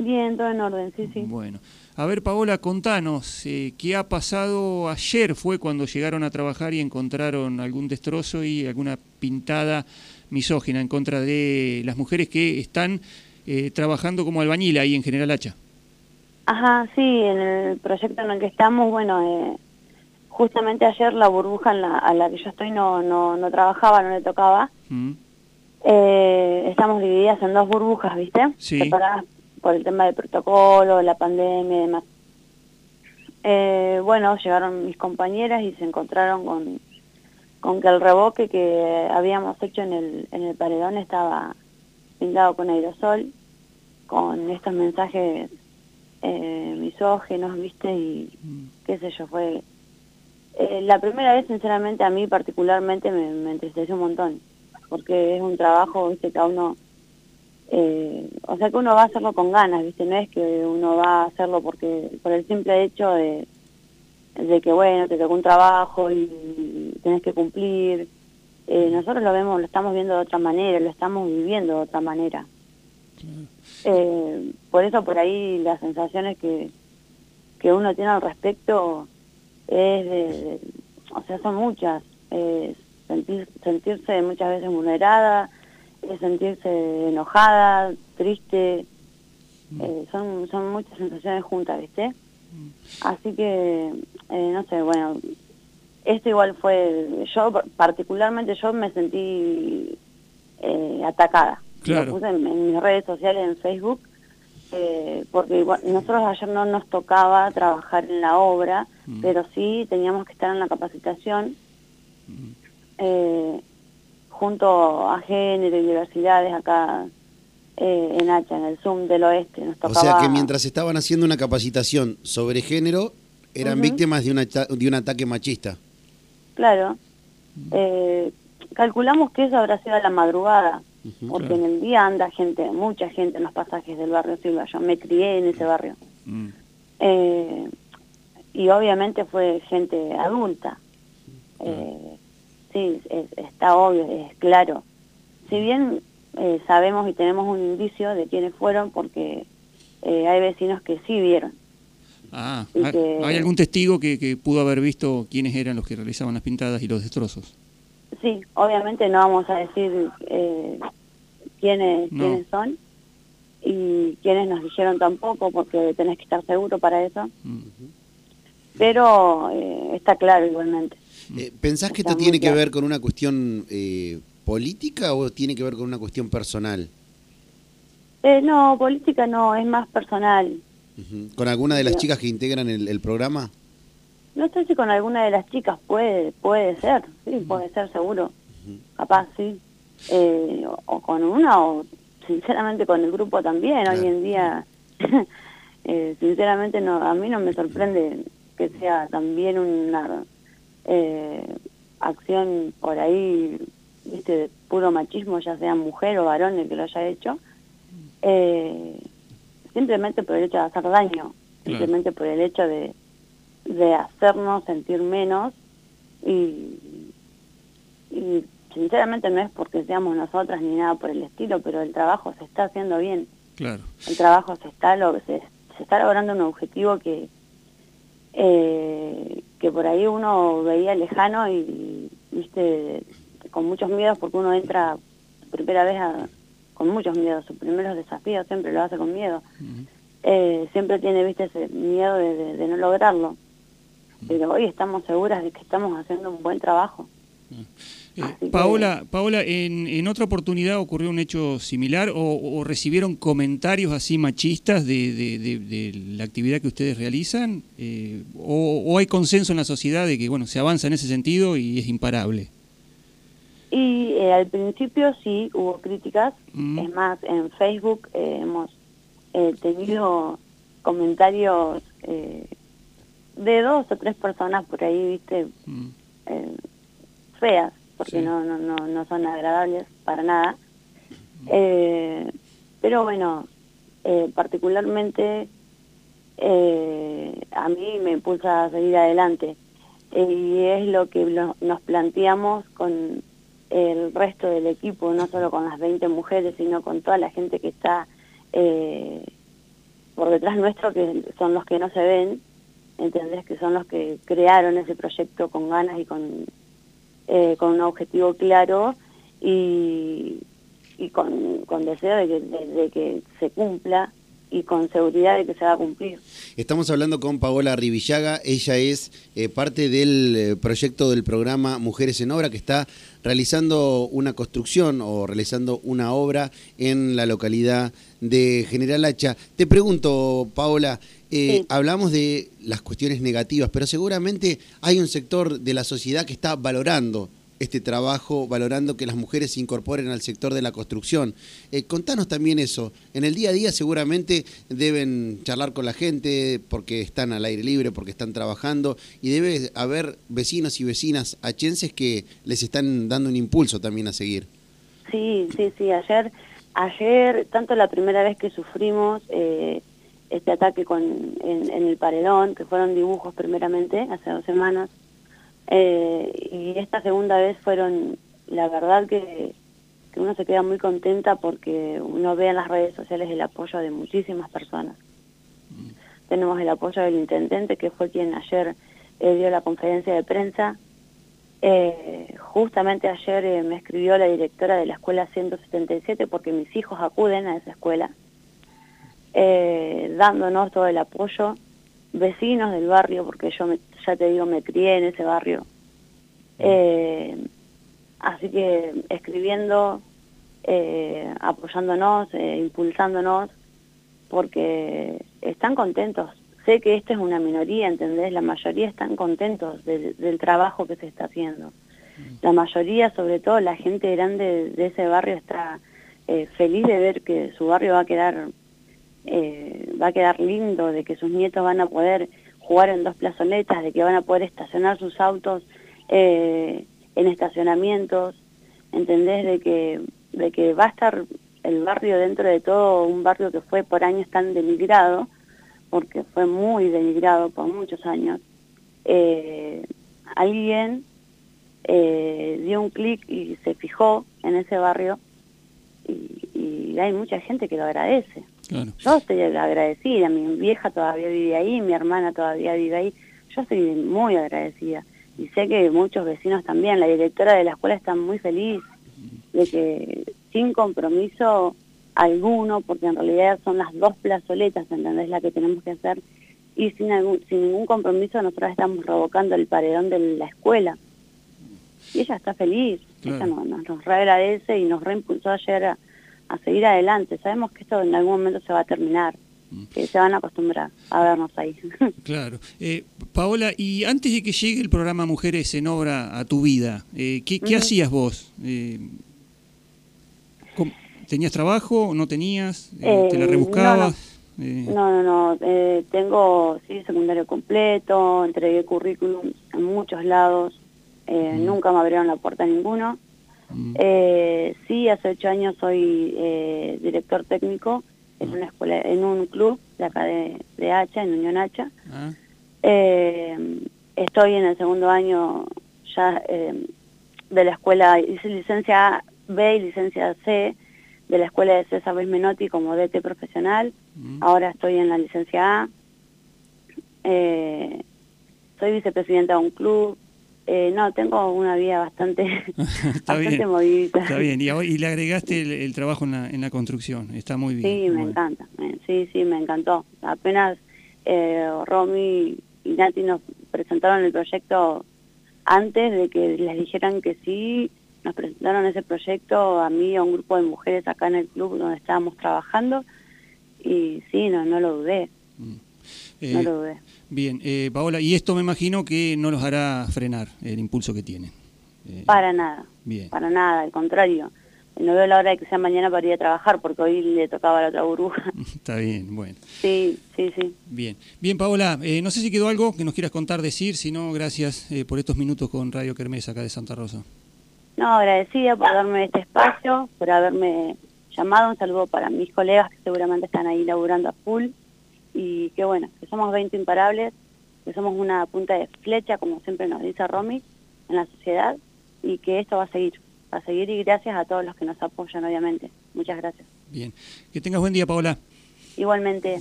Bien, todo en orden, sí, sí. Bueno. A ver, Paola, contanos, eh, ¿qué ha pasado ayer? Fue cuando llegaron a trabajar y encontraron algún destrozo y alguna pintada misógina en contra de las mujeres que están eh, trabajando como albañil ahí en General Hacha. Ajá, sí, en el proyecto en el que estamos, bueno, eh, justamente ayer la burbuja en la, a la que yo estoy no, no, no trabajaba, no le tocaba. Mm. Eh, estamos divididas en dos burbujas, ¿viste? Sí. Separadas por el tema del protocolo, la pandemia y demás. Eh, bueno, llegaron mis compañeras y se encontraron con, con que el revoque que habíamos hecho en el, en el paredón estaba pintado con aerosol, con estos mensajes eh, misógenos, ¿viste? Y qué sé yo, fue... eh, la primera vez, sinceramente, a mí particularmente me, me entristeció un montón, porque es un trabajo, ¿viste? Que a uno... eh, o sea que uno va a hacerlo con ganas, ¿viste? No es que uno va a hacerlo porque por el simple hecho de, de que, bueno, te tocó un trabajo y tenés que cumplir. Eh, nosotros lo vemos, lo estamos viendo de otra manera, lo estamos viviendo de otra manera. Eh, por eso por ahí las sensaciones que, que uno tiene al respecto es de, de- o sea, son muchas. Eh, sentir, sentirse muchas veces vulnerada, eh, sentirse enojada, triste, eh, son, son muchas sensaciones juntas, ¿viste? Así que, eh, no sé, bueno, esto igual fue, yo particularmente yo me sentí eh, atacada. Claro. Lo puse en, en mis redes sociales, en Facebook, eh, porque igual, nosotros ayer no nos tocaba trabajar en la obra, Mm. pero sí teníamos que estar en la capacitación eh, junto a género y diversidades acá eh, en Hacha, en el Zoom del Oeste. Nos O tocaba, sea que mientras estaban haciendo una capacitación sobre género, eran víctimas de, una de un ataque machista. Claro. Eh, calculamos que eso habrá sido a la madrugada, porque Claro. en el día anda gente, mucha gente en los pasajes del barrio Silva. Yo me crié en ese barrio. Mm. Eh, y obviamente fue gente adulta. Eh, sí, es- está obvio, es claro. Si bien eh, sabemos y tenemos un indicio de quiénes fueron, porque eh, hay vecinos que sí vieron. Ah, ¿hay- que- ¿hay algún testigo que, que pudo haber visto quiénes eran los que realizaban las pintadas y los destrozos? Sí, obviamente no vamos a decir eh, quiénes, No. quiénes son y quiénes nos dijeron tampoco, porque tenés que estar seguro para eso. Mm. Pero eh, está claro igualmente. Eh, ¿Pensás que esto tiene que ver con una cuestión eh, política o tiene que ver con una cuestión personal? Eh, no, política no, es más personal. ¿Con alguna de las chicas que integran el, el programa? No sé si con alguna de las chicas puede puede ser, sí, puede ser seguro. Capaz, sí. Eh, o, o con una o sinceramente con el grupo también. Hoy en día, eh, sinceramente, no a mí no me sorprende que sea también una eh, acción por ahí, viste, de puro machismo, ya sea mujer o varón el que lo haya hecho. Eh, simplemente por el hecho de hacer daño, simplemente por el hecho de, de hacernos sentir menos y, y sinceramente no es porque seamos nosotras ni nada por el estilo, pero el trabajo se está haciendo bien, Claro. el trabajo se está lo se, se está logrando un objetivo que eh, que por ahí uno veía lejano y viste con muchos miedos porque uno entra primera vez a- con muchos miedos, sus primeros desafíos siempre lo hace con miedo. Eh, siempre tiene, viste, ese miedo de, de- de no lograrlo. Pero hoy estamos seguras de que estamos haciendo un buen trabajo. Así que- Paola, Paola en, en otra oportunidad ocurrió un hecho similar o, o recibieron comentarios así machistas de, de- de- de la actividad que ustedes realizan Eh, o, o hay consenso en la sociedad de que bueno se avanza en ese sentido y es imparable. Y eh, al principio sí hubo críticas, Mm. es más, en Facebook eh, hemos eh, tenido comentarios eh, de dos o tres personas por ahí, viste, Mm. eh, feas, porque Sí. no, no, no, no son agradables para nada. Eh, pero bueno, eh, particularmente eh, a mí me impulsa a seguir adelante. Eh, y es lo que lo- nos planteamos con el resto del equipo, no solo con las 20 mujeres, sino con toda la gente que está eh, por detrás nuestro que son los que no se ven, ¿entendés? Que son los que crearon ese proyecto con ganas y con, eh, con un objetivo claro y, y con, deseo de que, de que se cumpla y con seguridad de que se va a cumplir. Estamos hablando con Paola Rivillaga, ella es eh, parte del eh, proyecto del programa Mujeres en Obra que está realizando una construcción o realizando una obra en la localidad de General Hacha. Te pregunto, Paola, eh, sí. hablamos de las cuestiones negativas, pero seguramente hay un sector de la sociedad que está valorando este trabajo, valorando que las mujeres se incorporen al sector de la construcción. Eh, contanos también eso. En el día a día seguramente deben charlar con la gente porque están al aire libre, porque están trabajando y debe haber vecinos y vecinas achenses que les están dando un impulso también a seguir. Sí, sí, sí. Ayer, ayer tanto la primera vez que sufrimos eh, este ataque con, en, en el paredón, que fueron dibujos primeramente, hace dos semanas, eh, y esta segunda vez fueron, la verdad que, que, uno se queda muy contenta porque uno ve en las redes sociales el apoyo de muchísimas personas. Mm. Tenemos el apoyo del intendente, que fue quien ayer eh, dio la conferencia de prensa. Eh, justamente ayer eh, me escribió la directora de la escuela 177 porque mis hijos acuden a esa escuela, eh, dándonos todo el apoyo vecinos del barrio, porque yo me, ya te digo, me crié en ese barrio. Eh, así que escribiendo, eh, apoyándonos, eh, impulsándonos, porque están contentos. Sé que esta es una minoría, ¿entendés? La mayoría están contentos del, del trabajo que se está haciendo. La mayoría, sobre todo la gente grande de, de ese barrio, está eh, feliz de ver que su barrio va a quedar eh, va a quedar lindo, de que sus nietos van a poder jugar en dos plazoletas, de que van a poder estacionar sus autos eh, en estacionamientos, ¿entendés? De que, de que va a estar el barrio dentro de todo, un barrio que fue por años tan denigrado, porque fue muy denigrado por muchos años, eh, alguien eh, dio un clic y se fijó en ese barrio y, y hay mucha gente que lo agradece. Claro. Yo estoy agradecida, mi vieja todavía vive ahí, mi hermana todavía vive ahí, yo estoy muy agradecida. Y sé que muchos vecinos también, la directora de la escuela está muy feliz de que sin compromiso alguno, porque en realidad son las dos plazoletas, ¿entendés? La que tenemos que hacer, y sin, algún, sin ningún compromiso nosotros estamos revocando el paredón de la escuela. Y ella está feliz, claro. ella nos, nos, nos reagradece y nos reimpulsó ayer a, a seguir adelante. Sabemos que esto en algún momento se va a terminar, que se van a acostumbrar a vernos ahí. Claro. Eh, Paola, y antes de que llegue el programa Mujeres en Obra a tu vida, eh, ¿qué, qué uh -huh. hacías vos? Eh, ¿Tenías trabajo? ¿No tenías? ¿Te la rebuscabas? No, no, no, no. tengo sí, secundario completo, entregué currículum en muchos lados, mm. nunca me abrieron la puerta a ninguno. Mm. Eh, sí, hace ocho años soy eh, director técnico en una escuela, en un club de acá de, de Hacha, en Unión Hacha. Ah. Eh, estoy en el segundo año ya eh, de la escuela, hice licencia B y licencia C de la escuela de César Luis Menotti como DT profesional. Mm. Ahora estoy en la licencia A. Eh, soy vicepresidenta de un club, eh, no, tengo una vida bastante, bastante movida. Está bien, y, y le agregaste el, el, trabajo en la, en la construcción, está muy bien. Sí, me encanta, sí, sí, me encantó. Apenas eh, Romy y Nati nos presentaron el proyecto antes de que les dijeran que sí, nos presentaron ese proyecto a mí y a un grupo de mujeres acá en el club donde estábamos trabajando y sí, no, no lo dudé. Mm. Eh, no lo dudé. Bien, eh, Paola, y esto me imagino que no los hará frenar el impulso que tienen. Eh, para nada, bien. para nada, al contrario. No veo la hora de que sea mañana para ir a trabajar porque hoy le tocaba la otra burbuja. Está bien, bueno. Sí, sí, sí. Bien, bien Paola, eh, no sé si quedó algo que nos quieras contar, decir, si no, gracias por estos minutos con Radio Kermés acá de Santa Rosa. No, agradecida por darme este espacio, por haberme llamado, un saludo para mis colegas que seguramente están ahí laburando a full y que bueno, que somos 20 imparables, que somos una punta de flecha, como siempre nos dice Romy, en la sociedad, y que esto va a seguir, va a seguir y gracias a todos los que nos apoyan, obviamente. Muchas gracias. Bien, que tengas buen día, Paola. Igualmente.